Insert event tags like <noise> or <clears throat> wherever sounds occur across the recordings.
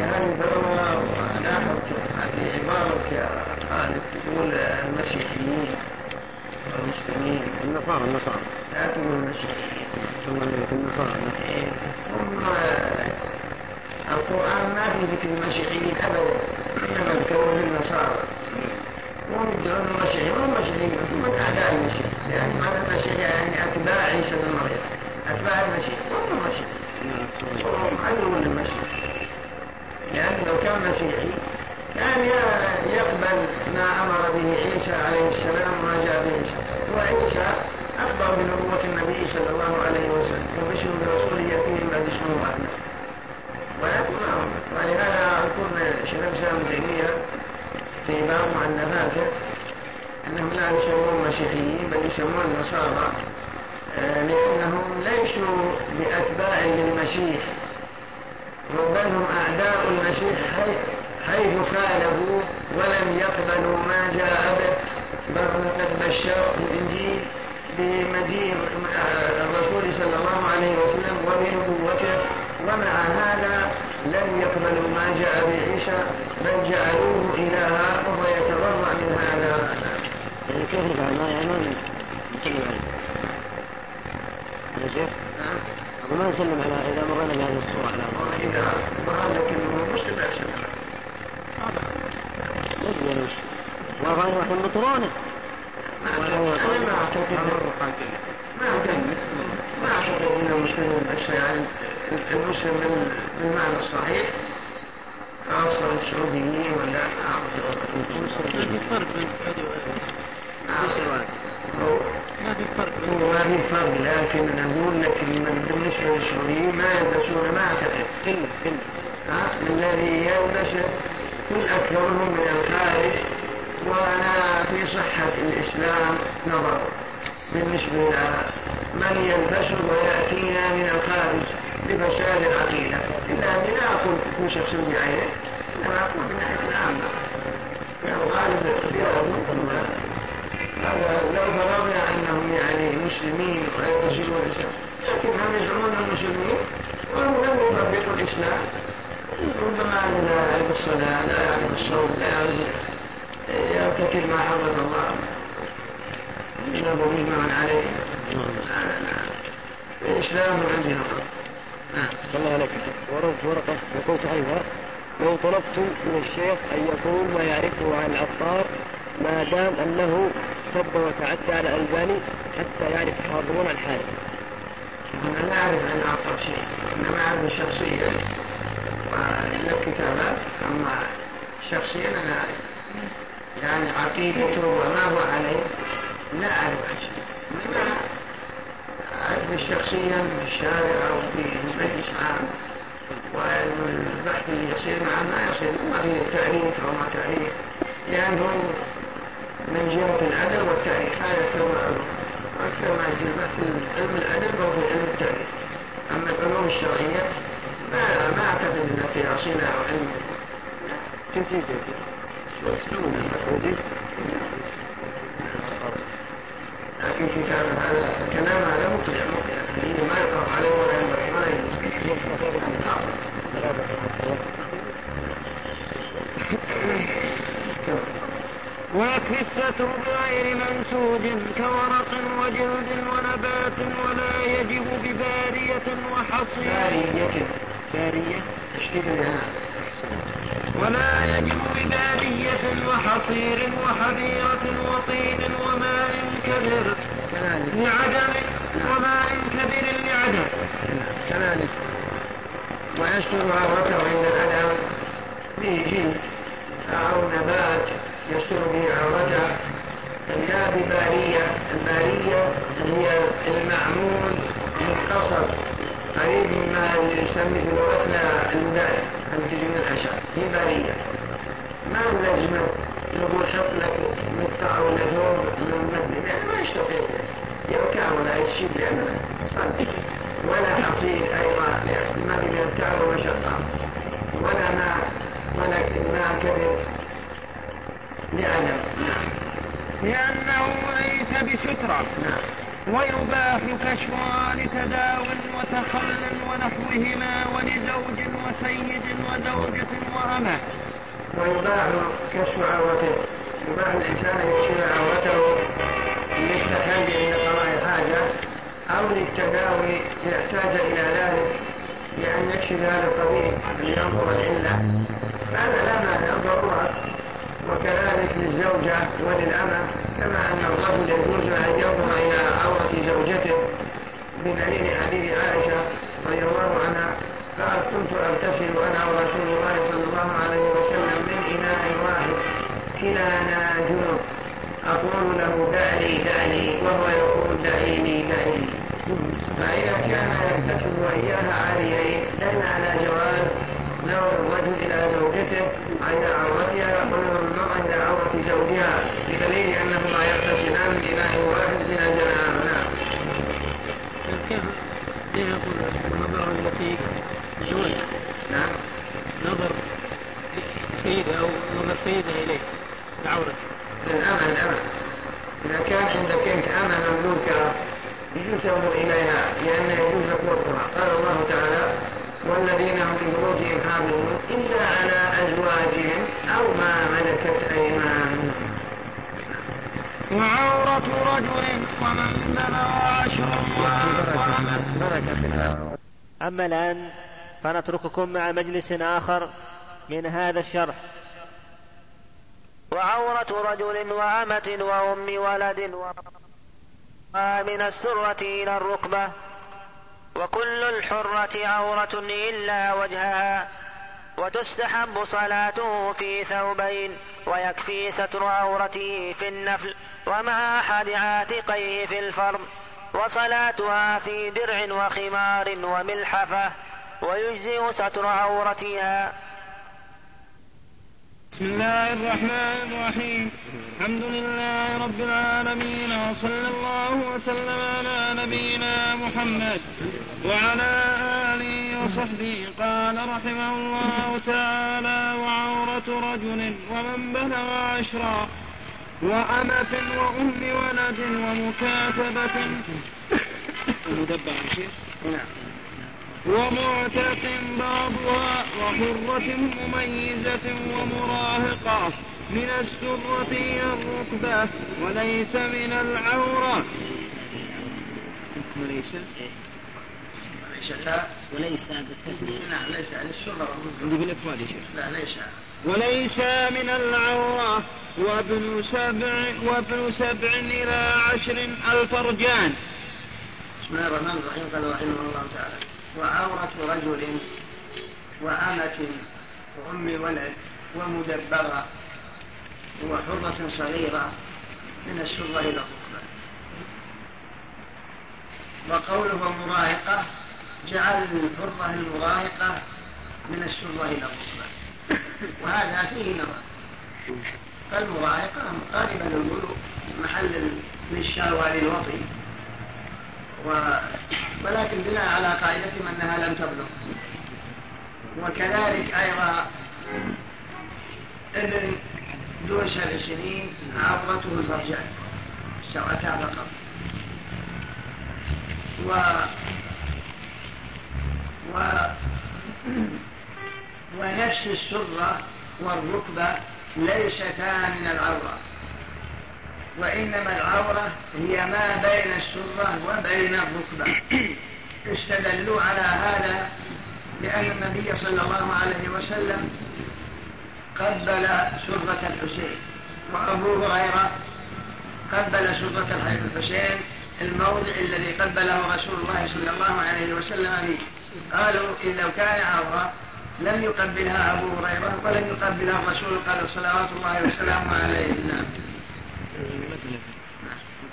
يعني ضرورة وناخذ في عبارة كأهل تقول المسيحيين والمسلمين النصارى. النصارى لا تقول المسيحيين ثم النصارى هم القرآن ما في ذكر المسيحيين أبدا. إنما الكون النصارى هم يدعون المسيحيين هم المسيحيين هم أعداء المسيح لأن معنى المسيح يعني أتباع عيسى بن مريم أتباع المسيح هم المسيح وهم عدو المسيح لأنه لو كان مسيحي كان يقبل ما أمر به عيسى عليه السلام وما جاء به عيسى. وعيسى من بنبوة النبي صلى الله عليه وسلم وبشر برسول يأتيه بعد اسمه أحمد ولكن ولهذا قلنا شيخ الإسلام تيمية في باب مؤلفاته أنهم لا يسمون مسيحيين بل يسمون نصارى آه، لأنهم ليسوا بأتباع للمسيح. بل هم أعداء المسيح حيث خالفوا ولم يقبلوا ما جاء به بل قد بشروا الإنجيل بمجيء آه، الرسول صلى الله عليه وسلم وبنبوته. ومع هذا لم يقبلوا ما جاء بعيسى بل جعلوه إلها وهو يتبرع من هذا. يعني كيف يفعل؟ ما يعنون يسلم عليه نعم وما نسلم على إذا مرينا بهذه الصورة على الله إذا مرنا لكن المسلم لا يسلم عليه وغير رحم بطرونه ما أعتقد ما أعتقد ما أعتقد أن المسلمين أشياء المسلم بالمعنى الصحيح اوصل السعوديين ولا أعصر السعوديين الفرق بين السعودي والسعودي ما في فرق. ما في فرق لكن أنا أقول لك من بالنسبة للشعوريين ما يلبسون ما أعتقد. الا الا ها؟ الذي يلبس كل أكثرهم من الخارج وأنا في صحة الإسلام نظر. بالنسبة من يلبسه ويأتينا من الخارج بفساد العقيده الا لكن لا أقول تكون شخص بعينه أنا أقول من بناحيه العامة. يعني غالبا كثيرا منكم لو لو فرضنا أنهم يعني مسلمين فينزلون الاسلام لكنهم يزعمون المسلمين وهم لم يطبقوا الإسلام. ربما لا يعرف الصلاة لا يعرف الصوم لا يعرف إيه، يرتكب ما حرم الله. يجلب مجمع عليه. الإسلام عندنا. نعم. صلى عليك ورد ورقة يقول صحيح لو طلبت من الشيخ أن يقول ما يعرفه عن العطار ما دام أنه سب وتعدى على ألباني حتى يعرف حاضرون الحال أنا لا أعرف عن أعطر شيء. إنما أعرف شخصيا وإلا الكتابات. أما شخصيا أنا يعني عقيدته وما هو عليه لا أعرف عن شيء. إنما أعرف شخصيا في الشارع أو في مجلس عام والبحث اللي يصير معه ما يصير. ما فيه تعريف ما تعريف لأنه من جهة الأدب والتاريخ. هذا الثوم العلم وأكثر ما يجري بحث علم الأدب هو في علم التاريخ. أما العلوم الشرعية ما ما أعتقد أن في عصينا أو علم. كنسيت وأسلوب المفروضي لكن كتاب هذا كلام هذا مطلع الذين ما يقرأ عليه ولا ينبغي ولا يجوز. والكسة بغير منسوج كورق وجلد ونبات ولا يجب ببارية وحصير بارية. بارية. تشبيه ولا يجب ببارية وحصير وحبيرة وطين وماء كبر. لعدم نعم. وماء كبر لعدم. نعم. كذلك. ويستر عورته عند العدم به جلد أو نبات. يشتر به عورته لا ببارية البارية هي المعمول مقتصد قريب مما يسمي في لغتنا البال تجي من الحشر هي بارية. ما لازم نقول حط لك متع ولا ثوب من يعني ما يشتغل. يركع ولا يشيب لأنه صدق ولا حصير أيضا. يعني ما بين التعب وشقة ولا ماء ولا ماء كبير لأنه, لأنه ليس بسترة نعم. ويباح كشفها لتداو وتخل ونحوهما ولزوج وسيد وزوجة وأمة. ويباح كشف عورته يباح الإنسان يكشف عورته للتخلي عند قضاء الحاجة أو للتداوي إذا احتاج إلى ذلك لأن يكشف هذا الطبيب لينظر العلة. هذا لا مانع. ضرورة وكذلك للزوجة وللأمة كما أن الرجل يجوز أن ينظر إلى عورة زوجته. بدليل حديث عائشة رضي الله عنها قال كنت أغتسل أنا ورسول الله صلى الله عليه وسلم من إناء واحد إلى نازل. أقول له دعني دعني. وهو يقول دعيني دعيني. فإذا كان يغتسل وإياها عاريين دل على جواز لو الرجل إلى زوجته على كذا يقول نظر المسيح جوية نعم نظر سيدة أو نظر سيدة إليه العورة الأمل الأمل إذا كان عندك أنت أمل مملوكة يجوز تنظر إليها لأن يجوز لك وقتها قال الله تعالى والذين هم لفروجهم حافظون إلا على أزواجهم أو ما ملكت أيمانهم. وعورة رجل ومن بلغ أما الآن فنترككم مع مجلس آخر من هذا الشرح. وعورة رجل وأمة وأم ولد ومن السرة إلى الركبة وكل الحرة عورة إلا وجهها وتستحب صلاته في ثوبين ويكفي ستر عورته في النفل. ومع أحد عاتقيه في الفرض وصلاتها في درع وخمار وملحفة ويجزئ ستر عورتها. بسم الله الرحمن الرحيم. الحمد لله رب العالمين وصلى الله وسلم على نبينا محمد وعلى آله وصحبه. قال رحمه الله تعالى وعورة رجل ومن بلغ عشرا. وأمة وأم ولد ومكاتبة. مدبع نعم ومعتق بعضها وحرة مميزة ومراهقة. من السرة إلى الركبة وليس من العورة. وليس إيه؟ وليس بالتثنية نعم ليس يعني السرة لا ليس لا ليس وليس من العورة. وابن سبع وابن سبع إلى عشر الفرجان. بسم الله الرحمن الرحيم. قال رحمه الله تعالى وعورة رجل وأمة وأم ولد ومدبرة وحرة صغيرة من السرة إلى الركبة. وقوله مراهقة جعل الحرة المراهقة من السرة إلى الركبة. وهذا فيه نظر. فالمضايقة غالبا البلوغ محل للشهوة للوطي و... ولكن بناء على قاعدتهم أنها لم تبلغ. وكذلك أيضا ابن دون سبع سنين عورته الفرجان سواء فقط و و ونفس السرة والركبة ليستا من العورة. وإنما العورة هي ما بين السرة وبين الركبة استدلوا على هذا لأن النبي صلى الله عليه وسلم قبل سرة الحسين. وأبو هريرة قبل سرة الحسين الموضع الذي قبله رسول الله صلى الله عليه وسلم فيه. قالوا إن لو كان عورة لم يقبلها أبو هريرة ولم يقبلها الرسول قال صلوات الله وسلامه عليه. نعم.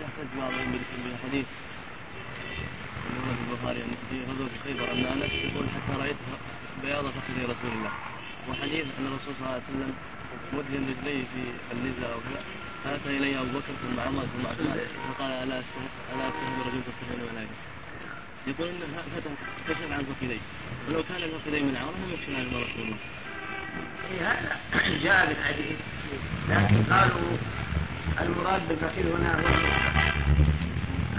تحتج بعض بالحديث المرة البخاري أن في غزوة خيبر أن أنس يقول حتى رأيت بياض فخذ رسول الله وحديث أن الرسول صلى الله عليه وسلم مدهن رجليه في اللذة أو فأتى إلي أبو بكر ثم عمر ثم عثمان. فقال ألا أستهم رجل تستحيل ملائكة يقول ان الفتى كشف عن فخذيه ولو كان الفخذين من عورة لم يكشف عنهما رسول الله. هذا <clears throat> جاء بالحديث لكن قالوا المراد بالفخذ هنا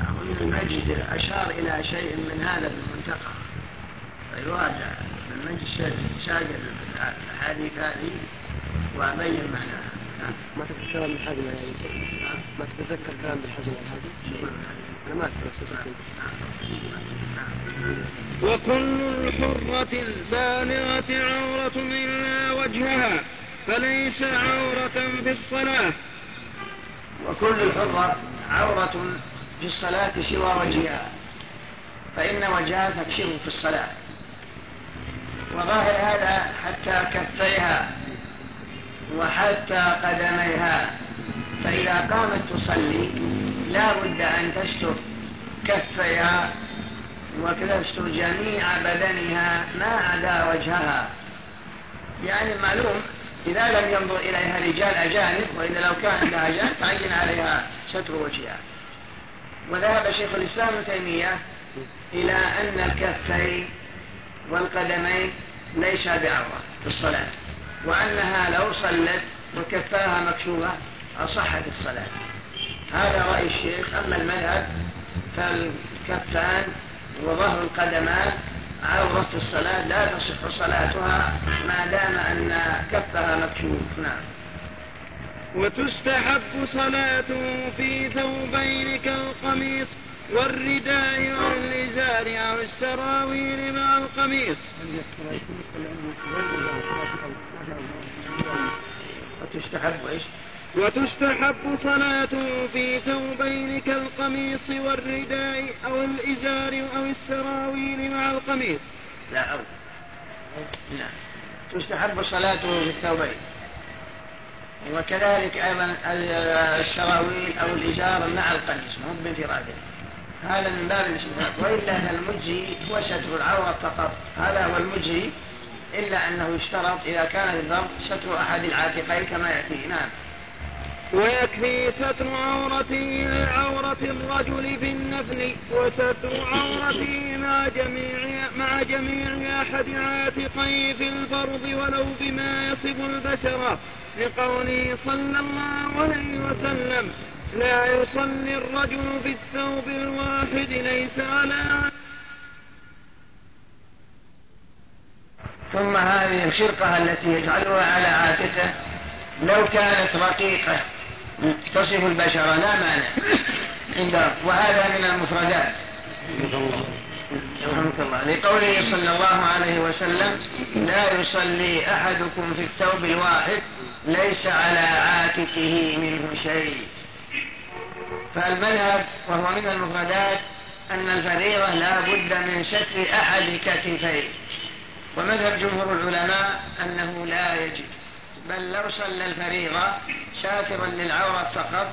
هو من المجد أشار إلى شيء من هذا في بالمنتقى فيراد المجد شاجر الأحاديث هذه وأبين معناها. ما تتذكر من حزم على ما تتذكر كلام بالحزم يعني؟ الحديث وكل الحرة البالغة عورة إلا وجهها فليس عورة في الصلاة. وكل الحرة عورة في الصلاة سوى وجهها فإن وجهها تكشف في الصلاة. وظاهر هذا حتى كفيها وحتى قدميها فإذا قامت تصلي لا بد أن تستر كفيها وتستر جميع بدنها ما عدا وجهها. يعني معلوم إذا لم ينظر إليها رجال أجانب وإلا لو كان عندها أجانب تعين عليها ستر وجهها. وذهب شيخ الإسلام ابن تيمية إلى أن الكفين والقدمين ليس بعرضة في الصلاة وأنها لو صلت وكفاها مكشوفة أصحت الصلاة. هذا رأي الشيخ. أما المذهب فالكفان وظهر القدمان على وقت الصلاة لا تصح صلاتها ما دام أن كفها مكشوف. نعم. وتستحب صلاته في ثوبين كالقميص والرداء والإزار أو السراويل مع القميص. وتستحب إيش؟ وتستحب صلاة في ثوبين كالقميص والرداء أو الإزار أو السراويل مع القميص. لا أو. نعم. تستحب صلاته في الثوبين. وكذلك أيضا السراويل أو الإزار مع القميص مو بانفراده هذا من باب الاستحباب. وإلا أن المجزي هو ستر العورة فقط. هذا هو المجزي إلا أنه يشترط إذا كان للضرب ستر أحد العاتقين كما يأتي. نعم. ويكفي ستر عورته عورة الرجل في النفل وستر عورته مع جميع مع جميع أحد عاتقي في الفرض ولو بما يصف البشرة لقوله صلى الله عليه وسلم لا يصلي الرجل في الثوب الواحد ليس على ثم هذه الخرقة التي يجعلها على عاتقه لو كانت رقيقة تصف البشر لا مانع. عند وهذا من المفردات. رحمك الله. لقوله صلى الله عليه وسلم لا يصلي أحدكم في الثوب الواحد ليس على عاتقه منه شيء. فالمذهب وهو من المفردات أن الفريضة لا بد من ستر أحد كتفيه. ومذهب جمهور العلماء أنه لا يجب. بل لو صلى الفريضة ساترا للعورة فقط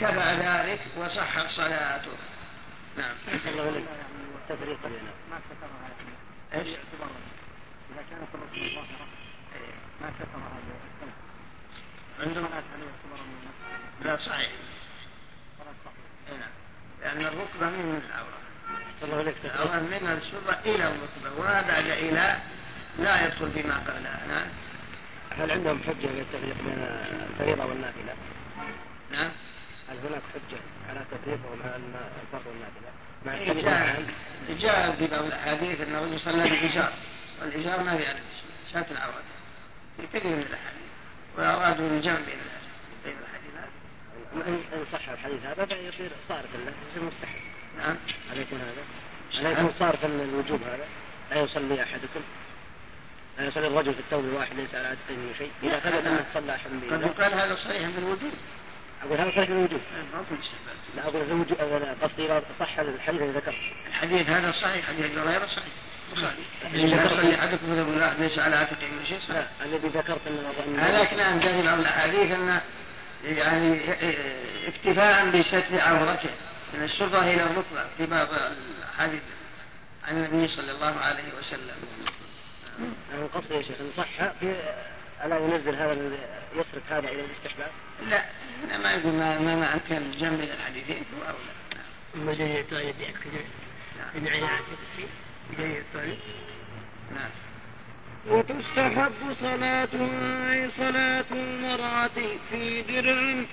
كفى ذلك وصحت صلاته. نعم. صلى الله عليه إليك. التفريق ما سترها إيش؟ إذا كانت الرسول ظاهرة ما سترها عندهم لا صحيح. هنا نعم. لأن الركبة من العورة. أو من السرة إلى الركبة وما بعد إلى لا يدخل فيما قبلها. نعم. هل عندهم حجة في التفريق بين الفريضة والنافلة؟ نعم. هل هناك حجة على تفريقهم على الفرض والنافلة؟ مع إيه، جاء جاء في بعض الأحاديث أن الرجل صلى بالإجار والإجار ما في شات العوادة في كثير من الأحاديث. وأرادوا الجمع بين بين الحديثات إن صح الحديث هذا فيصير صارف له يصير مستحب نعم. عليكم هذا. عليكم صارف الوجوب هذا. لا يصلي أحدكم. لا يصلي الرجل في التوبة الواحد ليس على عادته من شيء. إذا ثبت انه صلى حمله قد يقال هذا صحيح من الوجود أقول هذا صحيح من الوجود لا أقول في الوجود قصدي اذا صح الحديث اللي ذكرت. الحديث هذا صحيح حديث هريره صحيح. الذي ذكرت. ليس على عاتقه من شيء صحيح. الذي ذكرت أن هذاك نعم جاهل بعض الأحاديث أن يعني اكتفاء بستر عورته. يعني من الشره إلى الركبه بعض الأحاديث عن النبي صلى الله عليه وسلم. عن قصده يا شيخ إن صح في ألا ينزل هذا يسرد هذا إلى الاستحباب؟ لا أنا ما أقول ما ما كان جمع بين الحديثين هو اولى. نعم. أما دليل الطالب ياكد يعني، نعم. بدليل الطالب؟ نعم. وتستحب صلاة أي صلاة المرأة في درع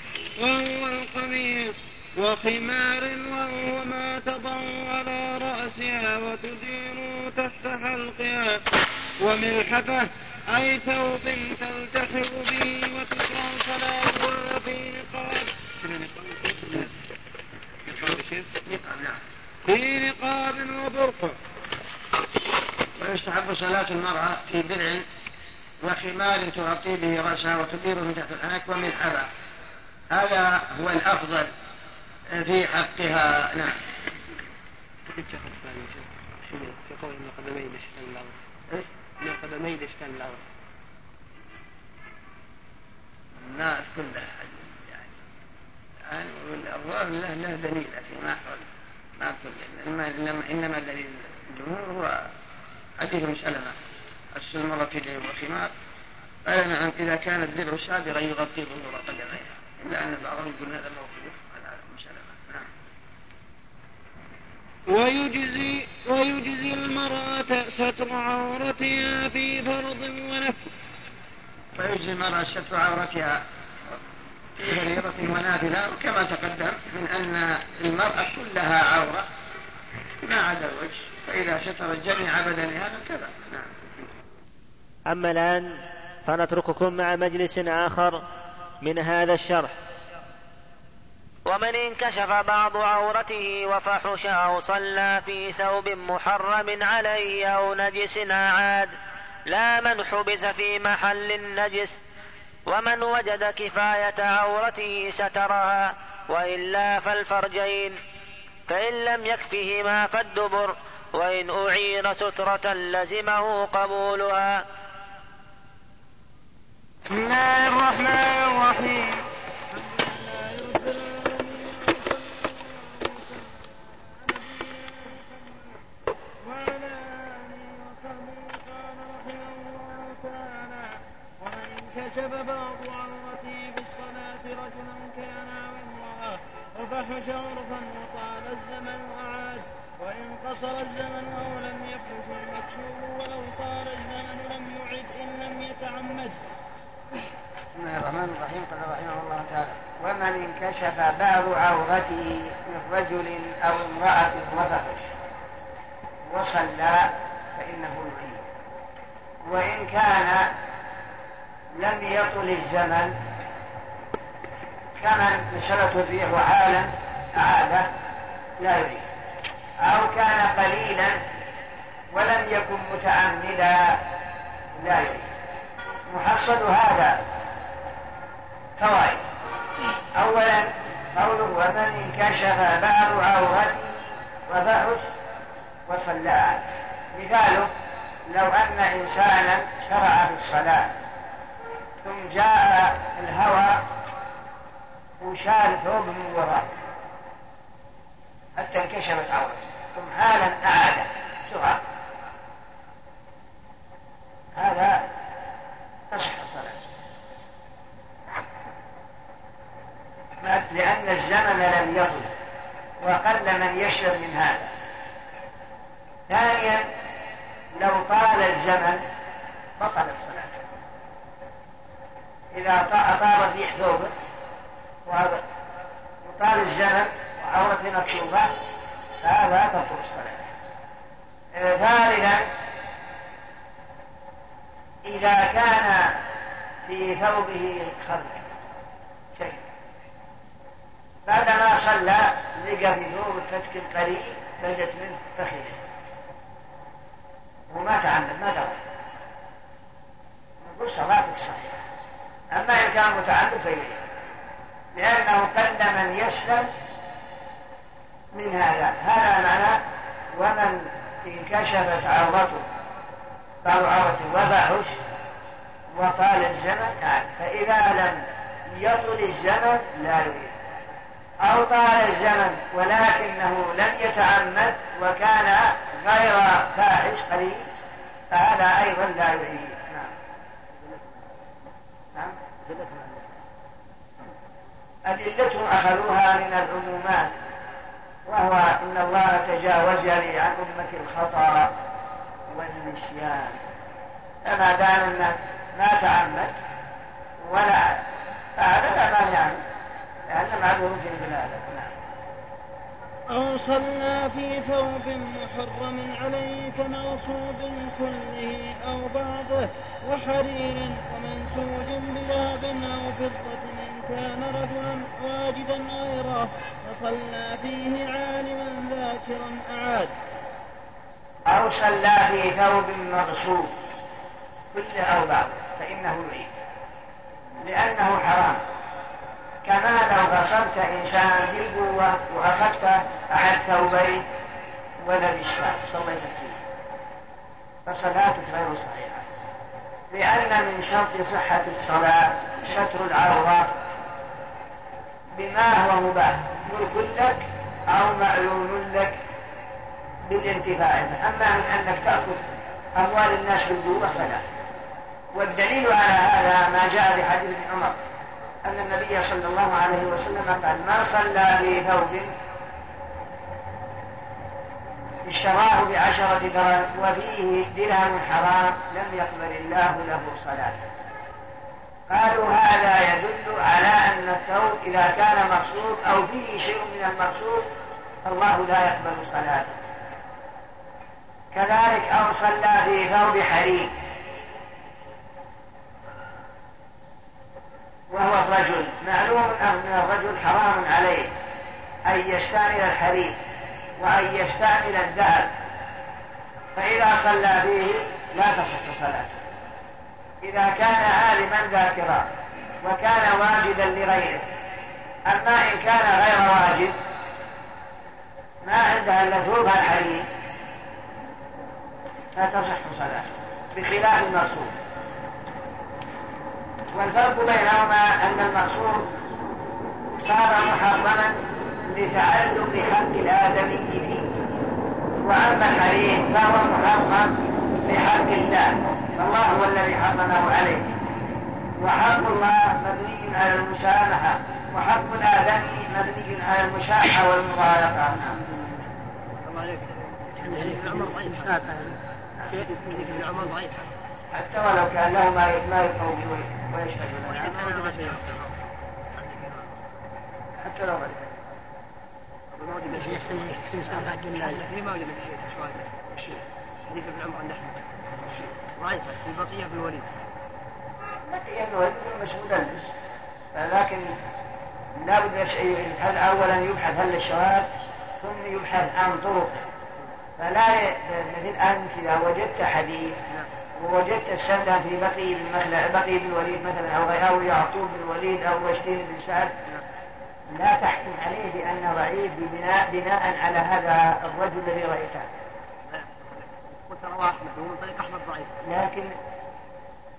وهو القميص وخمار وهو ما تضع على رأسها وتدير تحت حلقها وملحفة أي ثوب تلتحر به وتقرأ فلا يضر في نقاب في نقاب وبرقع ويستحب صلاة المرأة في درع وخمار تغطي به رأسها وتديره تحت الحنك ومن حرى هذا هو الأفضل في حقها. نعم. في قول قدمي قدمي الإسلام الأرض الناس كلها يعني. الآن الظاهر له له دليل لكن ما حول ما كل إنما دليل الجمهور هو حديث مسألة السلم ركيل وخمار قال نعم إذا كان الذبح سابغا يغطي ظهور قدميها إلا أن بعضهم يقول هذا موقوف ويجزي, ويجزي المرأة ستر عورتها في فرض ونفل ويجزي المرأة ستر عورتها في فريضة ونافلة. وكما تقدم من أن المرأة كلها عورة ما عدا الوجه فإذا سترت جميع بدنها فكذا نعم. أما الآن فنترككم مع مجلس آخر من هذا الشرح. ومن انكشف بعض عورته وفحش أو صلى في ثوب محرم عليه أو نجس عاد لا من حبس في محل النجس ومن وجد كفاية عورته سترها وإلا فالفرجين فإن لم يكفهما فالدبر وإن أعير سترة لزمه قبولها. بسم الله الرحمن الرحيم. وكشف بعض عورته الصلاة رجلا كان أو امرأة وفحش عرفا وطال الزمن وعاد وإن قصر الزمن أو لم يفحش المكشوف ولو طال الزمن لم يعد إن لم يتعمد. بسم الله الرحمن الرحيم. قال رحمه الله تعالى ومن انكشف بعض عورته من رجل أو امرأة وفحش وصلى فإنه يعين. وإن كان لم يطل الزمن كمن نشرت فيه عالم أعاده لا يريد. أو كان قليلا ولم يكن متعمدا لا يريد. محصل هذا فوائد. أولا قوله ومن انكشف بعض عورته وبعد وصلى مثاله لو أن إنسانا شرع في الصلاة. ثم جاء الهوى وشال ثوب من ورائه حتى انكشفت عورته. ثم حالا أعاد. شوفها هذا تصح الصلاة. لأن الزمن لم يطل وقل من يشرب من هذا. ثانيا لو طال الزمن بطلت صلاته. إذا أطابت الريح ثوبه وقال الزمن وعورته مكشوفة فلا تبطل الصلاة ثالثا إذا كان في ثوبه خلق شيء. بعدما صلى لقى في ثوب الفتك قريب بدت منه فخذه. وما تعمد ما ترى. نقول صلاتك صحيحة. أما إن كان متعمد فيجلس لأنه قل من يسلم من هذا. هذا معنى ومن انكشفت عورته أو عورته وبعش وطال الزمن يعني فإذا لم يطل الزمن لا يريد. أو طال الزمن ولكنه لم يتعمد وكان غير فاحش قليل فهذا أيضا لا يعيد أدلتهم أخذوها من العمومات وهو إن الله تجاوز لي عن أمة الخطأ والنسيان. فما دام أنك ما تعمد ولا فهذا لا مانع لأن معذور في البلاد. أو صلى في ثوب محرم عليه كمغصوب كله أو بعضه وحرير ومنسوج بذهب أو فضة إن كان رجلا واجدا غيره فصلى فيه عالما ذاكرا أعاد. أو صلى في ثوب مغصوب كله أو بعضه فإنه يعيد لأنه حرام. كما لو بصرت انسان بالقوة وأخذت أحد ثوبين ولبسته صليت فيه فصلاتك غير صحيحة. لأن من شرط صحة الصلاة ستر العورة بما هو مباح. ملك لك أو معلوم لك بالانتفاع. أما من أنك تأخذ أموال الناس بالقوة فلا. والدليل على هذا ما جاء بحديث عمر. أن النبي صلى الله عليه وسلم قال ما صلى لي ثوب اشتراه بعشرة درهم وفيه درهم حرام لم يقبل الله له صلاته قالوا هذا يدل على أن الثوب إذا كان مقصود أو فيه شيء من المقصود فالله لا يقبل صلاته. كذلك أو صلى في ثوب حريم وهو الرجل معلوم أن الرجل حرام عليه أن يشتعل الحريم وأن يشتعل الذهب. فإذا صلى فيه لا تصح صلاته. إذا كان عالما ذاكرا وكان واجدا لغيره. أما إن كان غير واجد ما عندها إلا ثوب لا تصح صلاته. بخلاف المرسول والفرق بينهما أن المقصور صار محرما لتعلق حق الآدمي به وأما الحريم فهو محرم لحق الله. فالله هو الذي حرمه عليه. وحق الله مبني على المسامحة وحق الآدمي مبني على المشاحة والمغالطة الله عليك ابن عمر ضعيف. شافه شيخ ابن عمر ضعيف. حتى ولو كان له ما ما ويشهد حتى لو غلبت. ما وجد شيء يحسن سامع عند أحمد. في الوليد. الوليد لكن لابد هل اولا يبحث هل الشواهد ثم يبحث عن طرق. فلا مثل الان اذا وجدت حديث. نعم. ووجدت الشد في بقي بن مثلا بقي بن وليد مثلا أو غيره أو يعقوب بن وليد أو رشدين بن سعد لا تحكم عليه بانه ضعيف بناء بناء على هذا الرجل الذي رأيته. قلت رواه احمد ومن طريق أحمد ضعيف. لكن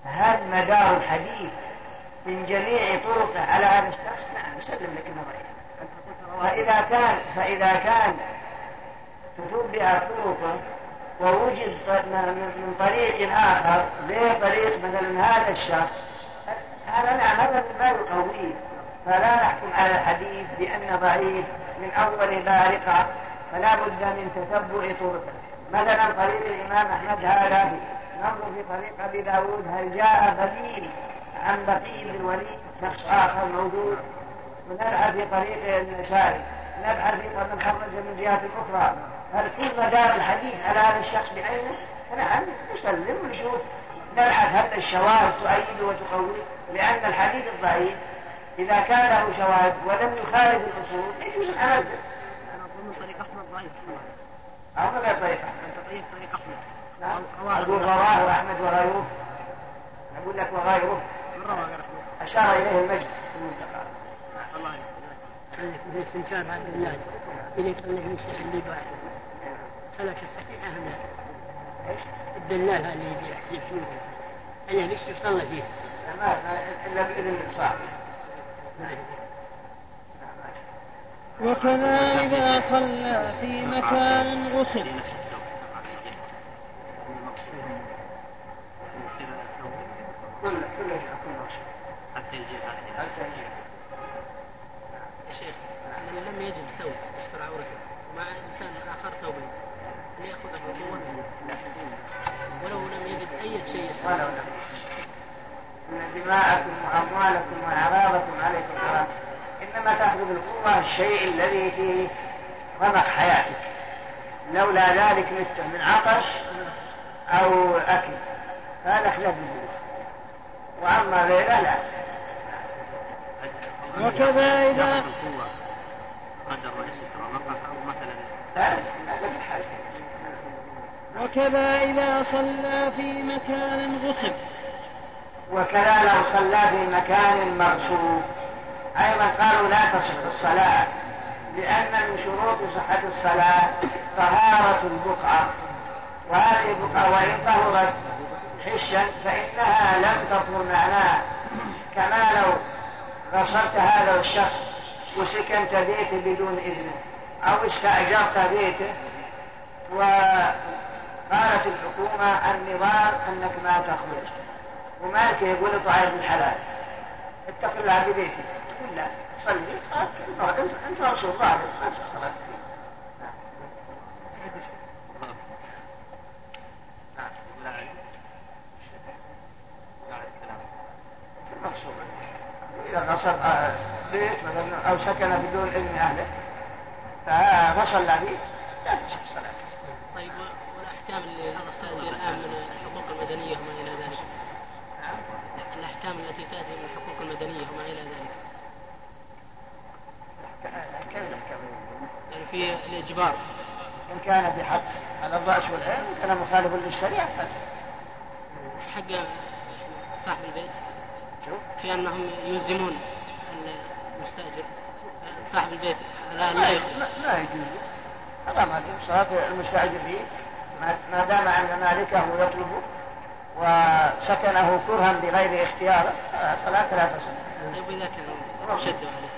هذا مدار الحديث من جميع طرقه على هذا الشخص نعم سلم لك إنه ضعيف. فإذا كان فإذا كان تتبع طرقه ووجد من طريق آخر غير طريق مثلا هذا الشخص. هذا لا هذا ما يقويه فلا نحكم على الحديث بأن ضعيف من أول بارقة. فلا بد من تتبع طرقه. مثلا طريق الإمام أحمد هذا. ننظر في طريق أبي داود. هل جاء بديل عن بقي بن وليد شخص آخر موجود. ونبحث في طريق النسائي نبحث في من خرج من جهة أخرى. هل كل ما دار الحديث على هذا الشخص بعينه؟ نعم نسلم ونشوف نبحث هل الشواهد تؤيد وتقوي لأن الحديث الضعيف إذا كان له شواهد ولم يخالف الأصول يجوز العمل به. أنا أقول طريق أحمد ضعيف. أحمد غير طريق أحمد. طريق طريق أحمد. نعم. أقول رواه أحمد وغيره. أقول لك وغيره. من رواه أحمد؟ أشار إليه المجد في المنتقى. الله يسلمك. عندك مثل إنسان عبد الله. إذا يصلي من الشيخ اللي بعده. المسألة الصحيحة هنا إيش؟ الدلال اللي يحكي فيه أنا ليش يصلى فيه؟ ما إلا بإذن صاحبه وكذا إذا صلى في مكان غسل دماءكم وأموالكم وعراضكم عليكم حرام. إنما تأخذ القوة الشيء الذي فيه رمق حياتك. لولا ذلك مثل من عطش أو أكل. هذا خلاف الجنود وأما غيره لا. وكذا إذا وكذا إذا صلى في مكان غصب وكذا لو صلى في مكان مغصوب أيضا قالوا لا تصح الصلاة لأن من شروط صحة الصلاة طهارة البقعة. وهذه البقعة وإن طهرت حشا فإنها لم تطهر معناه. كما لو غسلت هذا الشخص وسكنت بيته بدون إذنه أو استأجرت بيته. وقالت الحكومة النظام أنك ما تخرج. ومالك يقول تعارض الحلال. اتق الله ببيتي تقول لا صلي صلي. انت رسول الله خمس صلاه إذا نصر بيت أو سكن بدون إذن أهله. فما صلى به لا تصح صلاته. طيب والأحكام اللي في الإجبار. إن كان بحق. الراش والعين كان مخالف للشريعة فلسفة حق صاحب البيت. في أنهم يلزمون المستأجر. صاحب البيت. لا لا لا يجوز. هذا ما صلاة المستأجر فيه ما دام أن مالكه يطلبه وسكنه كرها بغير اختياره صلاة لا تصح. طيب إذا كان شدوا عليه.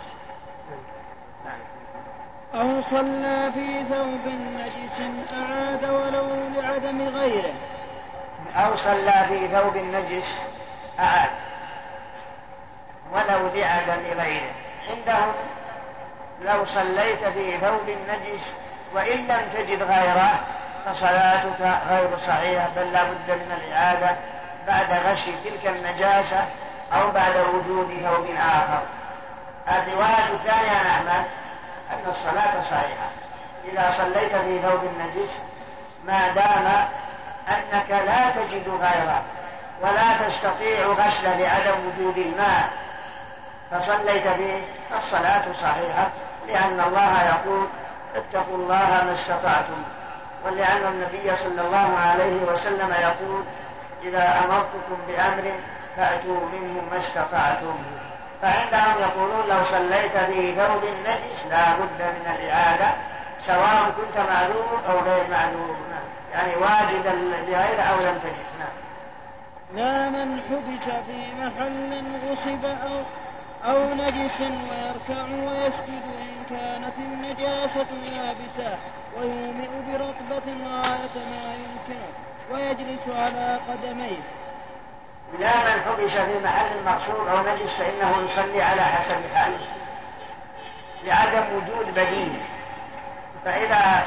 أو صلى في ثوب نجس أعاد ولو لعدم غيره. أو صلى في ثوب نجس أعاد ولو لعدم غيره. عندهم لو صليت في ثوب نجس وإن لم تجد غيره فصلاتك غير صحيحة بل لا بد من الإعادة بعد غش تلك النجاسة أو بعد وجود ثوب آخر. الرواية الثانية عن أحمد أن الصلاة صحيحة. إذا صليت في ثوب النجس ما دام أنك لا تجد غيره ولا تستطيع غسله لعدم وجود الماء فصليت فيه. فالصلاة صحيحة لأن الله يقول اتقوا الله ما استطعتم. ولأن النبي صلى الله عليه وسلم يقول إذا أمرتكم بأمر فأتوا منه ما استطعتم. فعندهم يقولون لو صليت في ثوب نجس لا بد من الإعادة سواء كنت معذور أو غير معذور يعني واجدا لغير أو لم تجد. نعم. لا من حبس في محل غصب أو أو نجس ويركع ويسجد إن كانت النجاسة يابسة ويومئ برطبة غاية ما يمكن ويجلس على قدميه. لا من حبس في محل مقصود أو نجس فإنه يصلي على حسب حاله لعدم وجود بديل. فإذا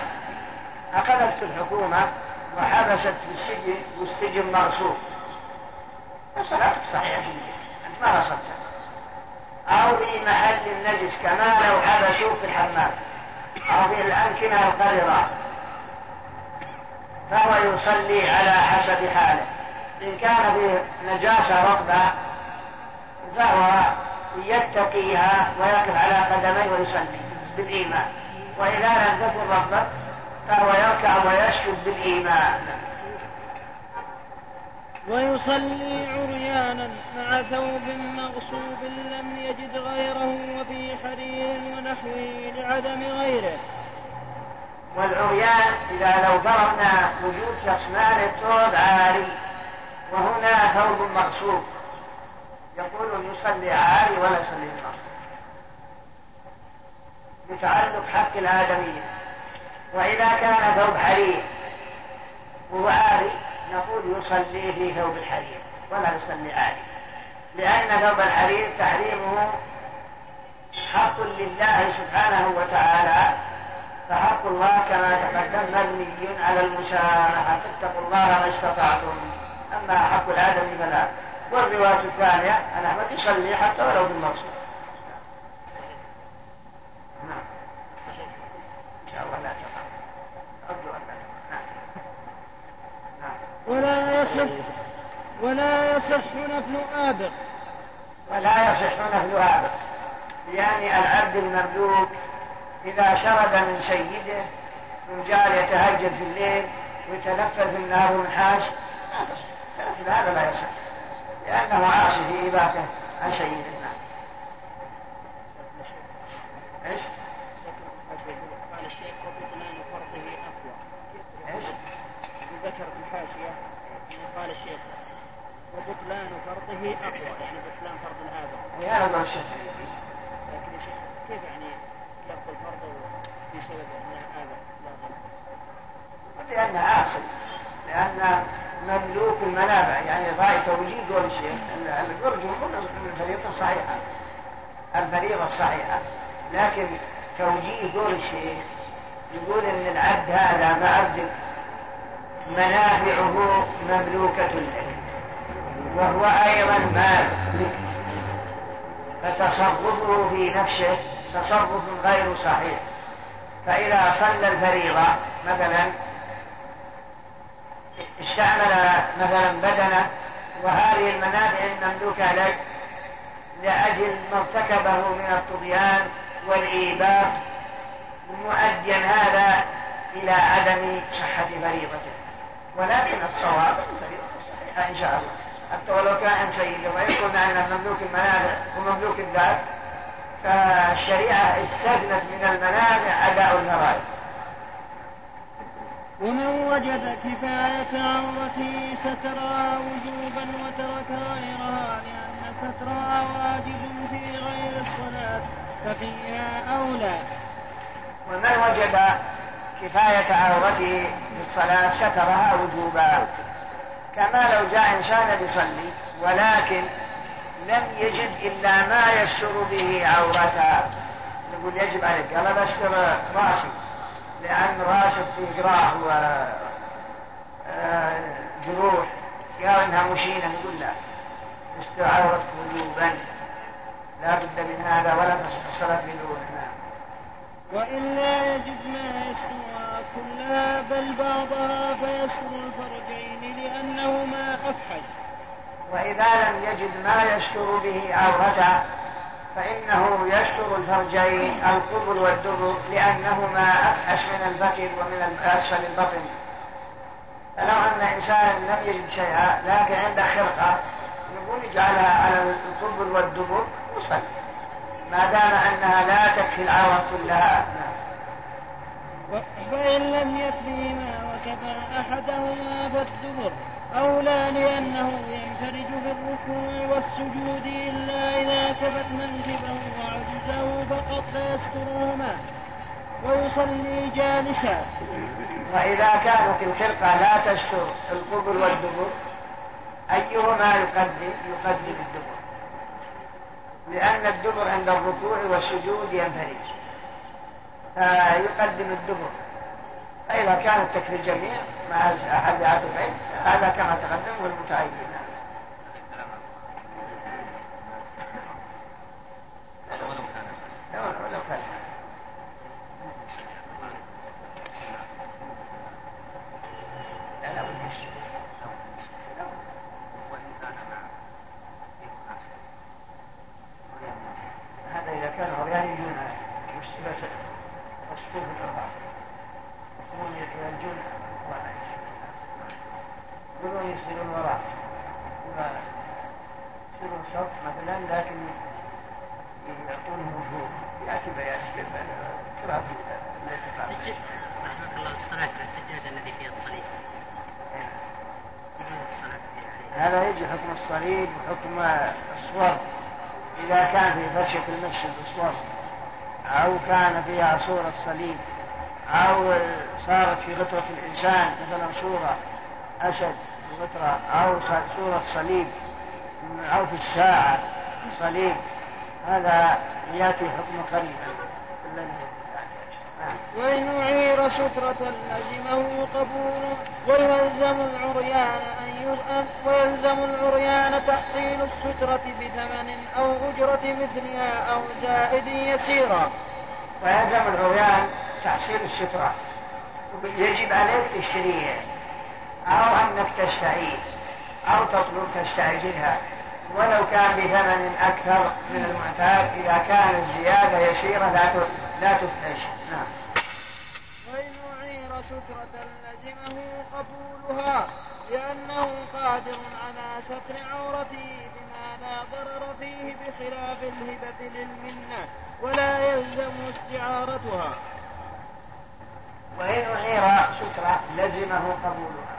أخذت الحكومة وحبست في السجن والسجن مغصوب. فصلاتك صحيحة أنت ما رصدت أو في محل النجس كما لو حبسوه في الحمام. أو في الأمكنة القذرة فهو يصلي على حسب حاله. إن كان فيه نجاسة رطبة فهو يتقيها ويقف على قدميه ويصلي بالإيمان. وإذا لم تكن رطبة فهو يركع ويسجد بالإيمان. ويصلي عريانا مع ثوب مغصوب لم يجد غيره وفي حرير ونحوه لعدم غيره. والعريان إذا لو ضربنا وجود شخص مال التراب عاري وهنا ثوب مغصوب. يقول يصلي عاري ولا يصلي المغصوب متعلق حق الآدمية وإذا كان ثوب حرير. وهو عاري نقول يصلي في ثوب الحرير ولا يصلي عاري. لأن ثوب الحرير تحريمه حق لله سبحانه وتعالى فحق الله كما تقدم مبني على المسامحة فاتقوا الله ما استطعتم. أما حق العالم فلا والرواية الثانية أن أحمد يصلي حتى ولو بالمقصود. نعم. إن شاء الله لا نعم. نعم. ولا يصح ولا يصح نفل آبق. ولا يصح نفل آبق. يعني العبد المردود إذا شرد من سيده وجعل يتهجد في الليل ويتنفل في النار ونحاش لا تصح. مثل هذا لا يصح لأنه عاش في إباحة عن سيد الناس إيش؟ قال الشيخ فرضه اقوى. إيش؟ ذكر في الحاشيه قال الشيخ وبطلان فرضه اقوى يعني بطلان فرض الآذى يا الله شيخ لكن الشيخ كيف يعني يبطل فرضه بسبب إن هذا لا غلط؟ لأنه عاصي لأن مملوك المنابع يعني غاية توجيه دور الشيخ الجمهور الفريضة صحيحة. الفريضة صحيحة. لكن توجيه دور الشيخ يقول إن العبد هذا ما عبد منافعه مملوكة لك وهو أيضا مال لك فتصرفه في نفسه تصرف غير صحيح. فإذا صلى الفريضة مثلا استعمل مثلا بدنه وهذه المنافع المملوكة لك لأجل ما ارتكبه من الطغيان والايباد مؤديا هذا إلى عدم صحة فريضته ولكن الصواب الفريضة إن شاء الله. حتى ولو كان عن سيده ويكون عن مملوك المنافع ومملوك الذات فالشريعة استثنت من المنافع أداء الفرائض ومن وجد كفاية عورته سترها وجوبا وترك غيرها لأن سترها واجب في غير الصلاة ففيها أولى. ومن وجد كفاية عورته في الصلاة سترها وجوبا. كما لو جاء إنسان يصلي ولكن لم يجد إلا ما يستر به عورته. نقول يجب عليك أنا بستر رأسي. لأن راشد في جراح وجروح آه، يرى أنها مشينة يقول لا. استعارت وجوبا. لا بد من هذا ولا تصح الصلاة بدونها وإلا يجدنا يسرها كلها بل بعضها فيسر الفرجين لأنهما أفحج وإذا لم يجد ما يستر به عورته فإنه يشكر الفرجين القبل والدبر لأنهما أفحش من البكر ومن أسفل البطن. فلو أن إنسانا لم يجد شيئا لكن عنده خرقة يقول اجعلها على القبل والدبر وصل ما دام أنها لا تكفي العورة كلها. وإن لم يكفيما وكفى أحدهما فالدبر. أولى لأنه ينفرج بالركوع والسجود إلا إذا كبت منكبه وعجزه فقد لا يسترهما ويصلي جالسا. وإذا كانت الخرقة لا تستر القبر والدبر أيهما يقدم يقدم الدبر؟ لأن الدبر عند الركوع والسجود ينفرج. فيقدم الدبر. فإذا كانت تكفي الجميع مع أحد أهل العلم. هذا كما تقدم والمتعين. أو صورة صليب أو في الساعة صليب. هذا يأتي حكم قريبا وإن أعير سترة لزمه قبول ويلزم العريان أن ويلزم العريان تحصيل السترة بثمن أو أجرة مثلها أو زائد يسيرا. ويلزم العريان تحصيل السترة. يجب عليك تشتريها أو أنك تستعيد أو تطلب تستعجلها ولو كان بثمن أكثر من المعتاد إذا كان الزيادة يسيرة لا لا تفتش نعم. وإن أعير سترة لزمه قبولها لأنه قادر على ستر عورته بما لا ضرر فيه بخلاف الهبة للمنة ولا يلزم استعارتها. وإن أعير سترة لزمه قبولها.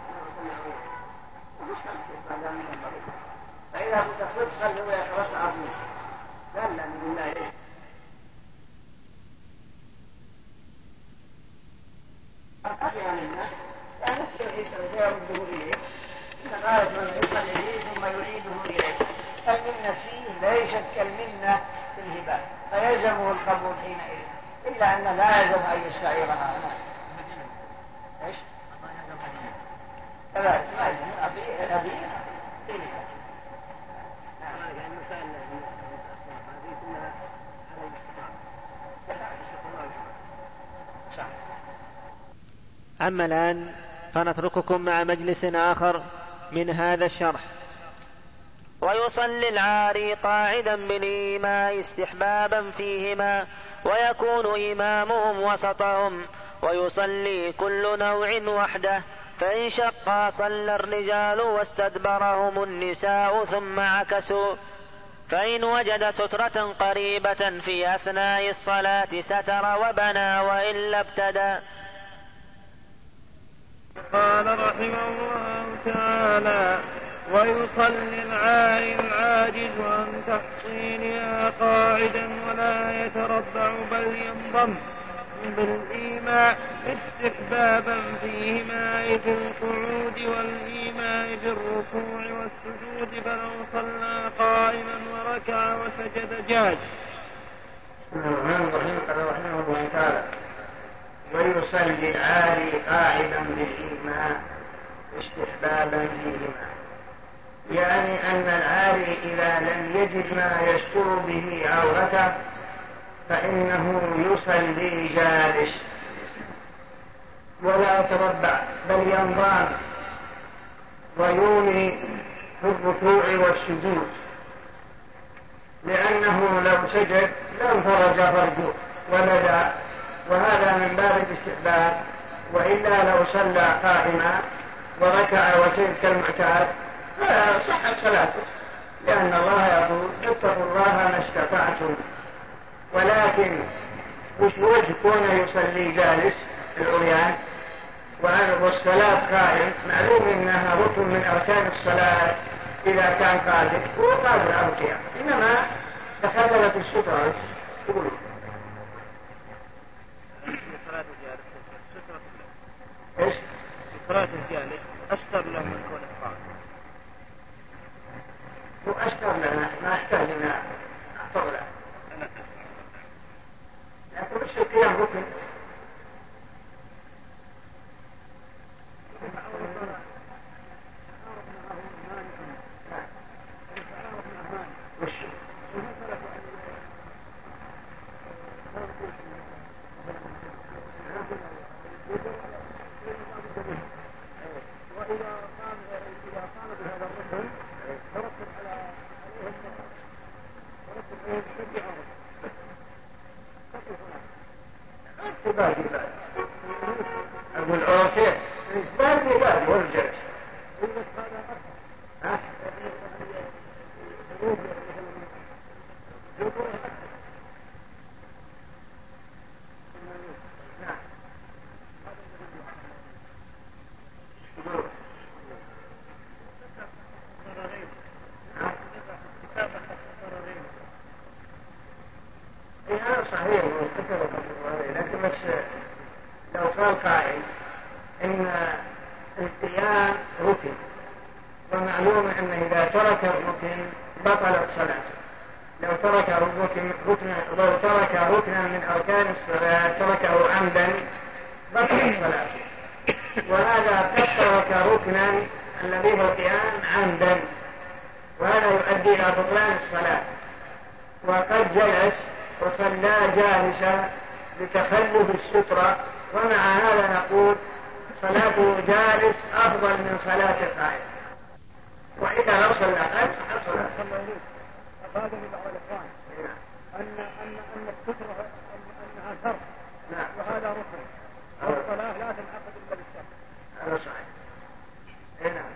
فإن لا يجب أن يستعيرها إيش؟ أما الآن فنترككم مع مجلس آخر من هذا الشرح. ويصلي العاري قاعدا من إيماء استحبابا فيهما. ويكون إمامهم وسطهم ويصلي كل نوع وحده. فإن شقا صلى الرجال واستدبرهم النساء ثم عكسوا. فإن وجد سترة قريبة في أثناء الصلاة ستر وبنى وإلا ابتدى. قال رحمه الله تعالى ويصلي العالم عاجز عن تحصيلها قاعدا ولا يتربع بل ينضم بالإيماء استحبابا فيهما في القعود والإيماء في الركوع والسجود فلو صلى قائما وركع وسجد جاج. بسم الله الرحمن الرحيم قال رحمه الله تعالى ويصلي العالي قاعدا بالإيماء استحبابا فيهما يعني أن العاري إذا لم يجد ما يستر به عورته فإنه يصلي جالس. ولا يتربع بل ينضام ويولي في الركوع والسجود. لأنه لو سجد لانفرج فرجه ولدى وهذا من باب الاستحباب. وإلا لو صلى قائما وركع وسجد كالمعتاد فصحت صلاته لأن الله يقول اتقوا الله ما استطعتم ولكن مش وجه كون يصلي جالس العريان والصلاة الصلاة قائم معلوم أنها ركن من أركان الصلاة إذا كان قادر هو قادر على القيام إنما تخللت السترة إيش؟ صلاة الجالس أستر له من كونه واشكر لنا ما استهلنا الطغلة لكن مش القيام ركن أفاد أن أن أن أنها شرط وهذا ركن لا تنعقد إلا بالشرط هذا صحيح أي نعم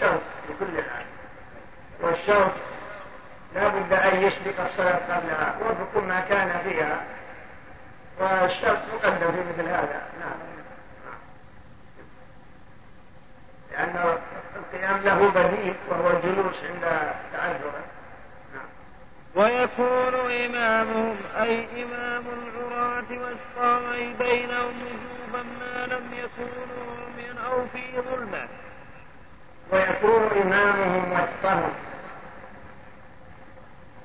شرط في كل والشرط أن الصلاة قبلها وبكل ما كان فيها والشرط مقدم في مثل هذا أم له بديل وهو الجلوس عند تعذره نعم. ويكون إمامهم أي إمام العراة والصاغي بينهم وجوبا ما لم يكونوا من أو في ظلمة. ويكون إمامهم وسطهم.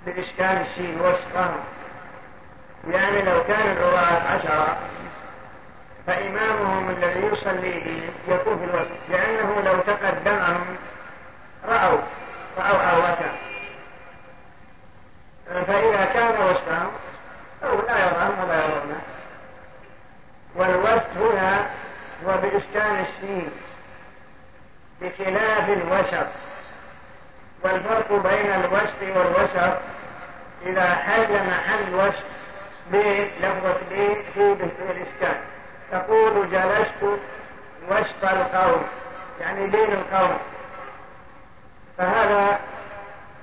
بإشكال الشين وسطهم. يعني لو كان العراة عشرة فإمامهم الذي يصلي يكون في الوسط لأنه لو تقدمهم رأوا رأوا عورته فإذا كان وسطهم أو لا يرهم ولا يرهم والوسط هنا هو بإسكان السين بخلاف الوسط. والفرق بين الوسط والوسط إذا حل محل الوسط بيت لفظة بيت في بالإسكان تقول جلست وسط القوم يعني بين القوم. فهذا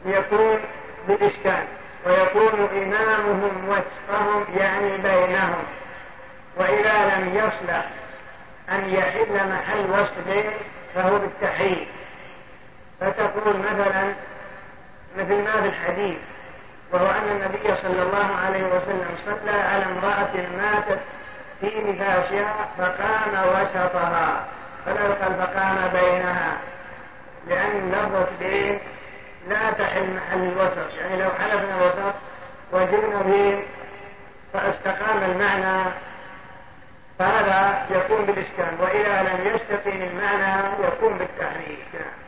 يكون بالإشكال ويكون إمامهم وسطهم يعني بينهم. وإذا لم يصلح أن يحل محل وسط فهو بالتحريم. فتقول مثلا مثل ما في الحديث وهو أن النبي صلى الله عليه وسلم صلى على امرأة ماتت فإذا شاء فكان وسطها. فلو فكان بينها. لأن لفظة بين لا تحل محل الوسط. يعني لو حلفنا وسط وجبنا به فاستقام المعنى فهذا يكون بالإشكال. وإذا لم يستقيم المعنى يكون بالتحريك. نعم.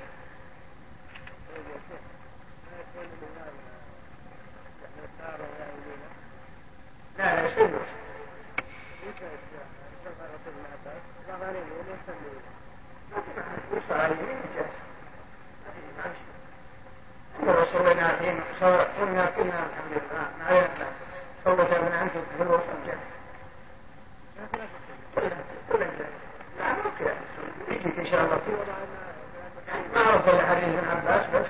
لا لا العالمين رسولنا عظيم إن شاء الله في ما أعرف إلا حديث عباس بس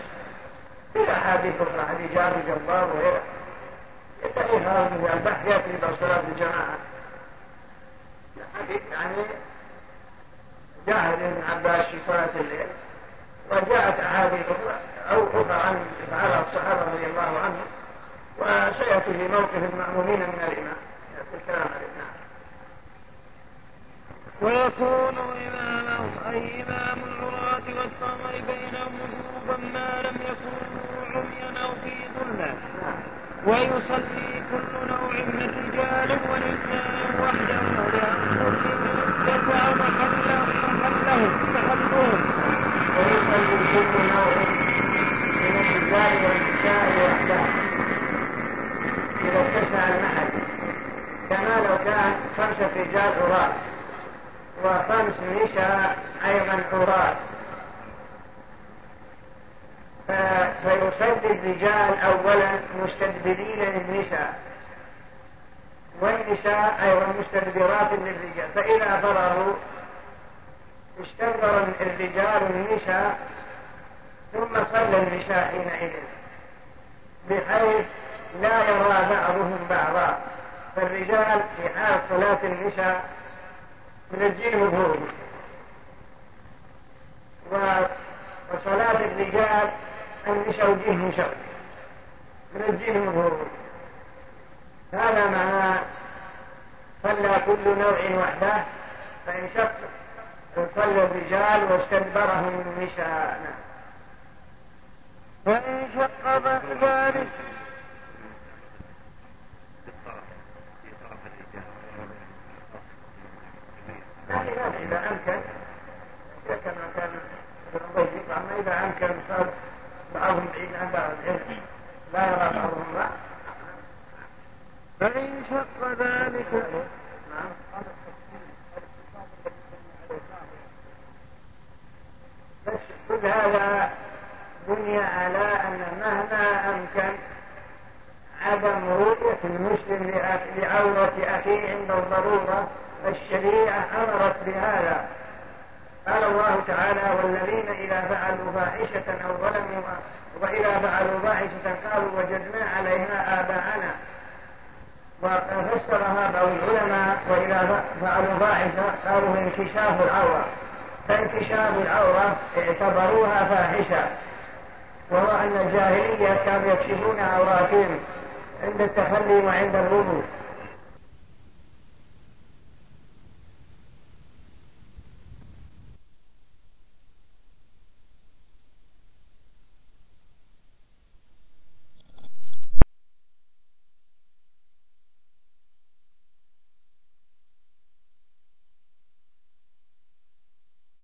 إلى حديث أخرى حديث جابر جبار وغيره يتقي هذا البحث يأتي بصلاة الجماعة يعني جاهل عباس في صلاة الليل وجاءت هذه أو عن على الصحابة رضي الله عنهم وسيأتي في موقف المأمومين من الإمام يأتي الكلام الإمام. ويكون إمامهم أي إمام العراة والصمر بينهم وجوبا ما لم يكونوا عميا أو في ذلة. ويصلي كل نوع من رجال ونساء وحده لأن كل مدة التفاهم التحكم ويسأل نوع من الإجلال والانتشار والأحداث إذا اتسع المحل كما لو كان خمسة رجال عراة وخمس نساء أيضا عراة فيصد الرجال أولا مستدبرين للنساء والنساء أيضا مستدبرات للرجال فإذا ضرروا استنظر الرجال النساء ثم صلى النساء حينئذ. بحيث لا يرى بعضهم بعضا. فالرجال في حال صلاة النساء مبهور وصلاة الرجال أن يسوجيهم من الجيل مبهور هذا معنى صلى كل نوع وحده. فإن شك وصلى الرجال واستدبرهم النساء وانشق بعد ذلك إذا أمكن كما كان ضيق أما إذا أمكن صار بعضهم بعيد عن بعض لا يرى بعضهم لا فإن شق ذلك. نعم فاشتد هذا بني على أن مهما أمكن عدم رؤية المسلم لعورة أخيه عند الضرورة الشريعة أمرت بهذا. قال الله تعالى والذين إذا فعلوا فاحشة أو ظلموا وإذا فعلوا فاحشة قالوا وجدنا عليها آباءنا. وفسرها بعض العلماء وإذا فعلوا فاحشة قالوا انكشاف العورة. فانكشاف العورة اعتبروها فاحشة. وهو أن الجاهلية كانوا يكشفون عوراتهم عند التخلي وعند الوضوء